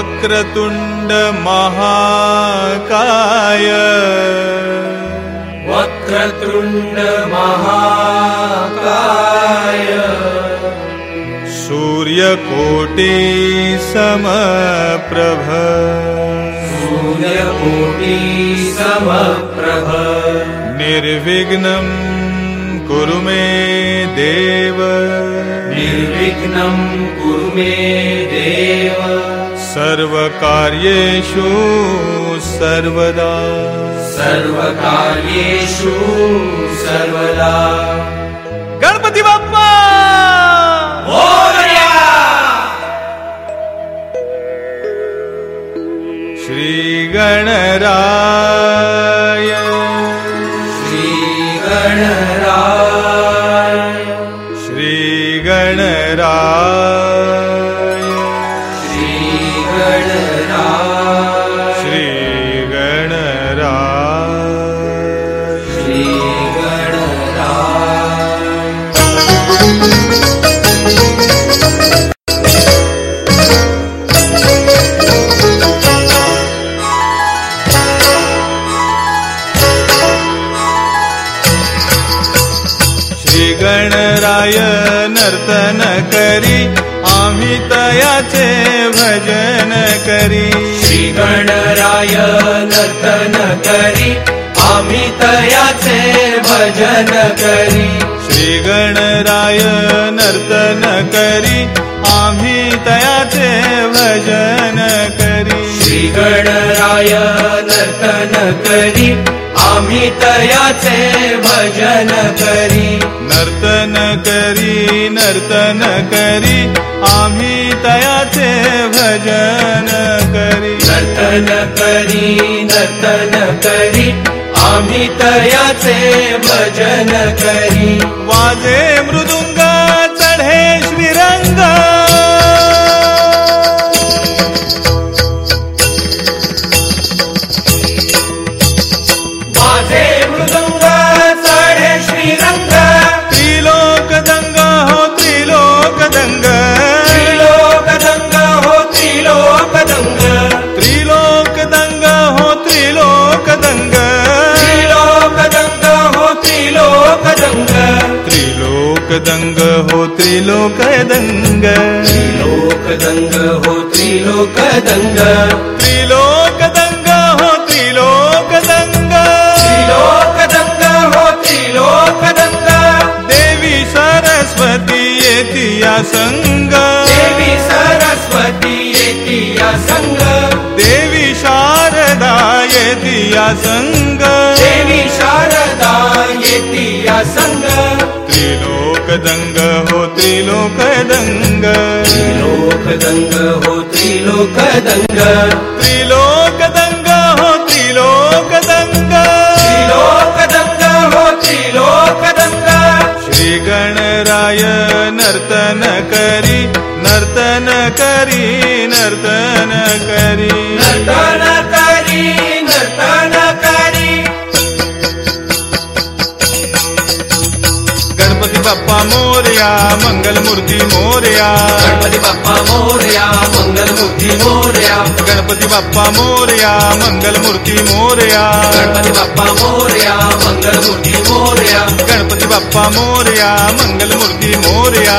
वक्रतुण्ड महाकाय। वक्रतुण्ड महाकाय। सूर्यकोटि समप्रभ सूर्यकोटि समप्रभ निर्विघ्नं कुरु मे देव। निर्विघ्नं कुरु मे देव सर्वकार्येषु सर्वदा। सर्वकार्येषु सर्वदा। गणपति बाप्पा! मोरया श्री गणराय नर्तन करी आम्ही तयाचे भजन करी. श्रीगणराय नर्तन करी आम्ही तयाचे भजन करी. श्री गणराय नर्तन करी आम्ही तयाचे भजन करी. श्रीगणराय नर्तन करी आम्ही तयाचे भजन करी. नर्तन करी नर्तन करी आम्ही तयाचे भजन करी. नर्तन करी नर्तन करी आम्ही तयाचे भजन करी. वाजे मृदुंग दंग हो त्रिलोक दंग त्रिलोक दंग हो त्रिलोक दंग त्रिलोक दंग हो त्रिलोक दंग त्रिलोक दंग हो त्रिलोक दंग देवी सरस्वती येती या संग। देवी सरस्वती येती या संग। देवी शारदा येती या संग। देवी शारदा येती या संग। त्रिलोकदंग हो त्रिलोकदंग त्रिलोकदंग हो त्रिलोकदंग त्रिलोकदंग हो त्रिलोकदंग त्रिलोकदंग हो त्रिलोकदंग श्री गणराय नर्तन करी नर्तन करी नर्तन करी। मोरया मंगलमूर्ती मोरया. गणपती बाप्पा मोरया मंगलमूर्ती मोरया. गणपती बाप्पा मोरया मंगलमूर्ती मोरया. गणपती बाप्पा मोरया मंगलमूर्ती मोरया. गणपती बाप्पा मोरया मंगलमूर्ती मोरया.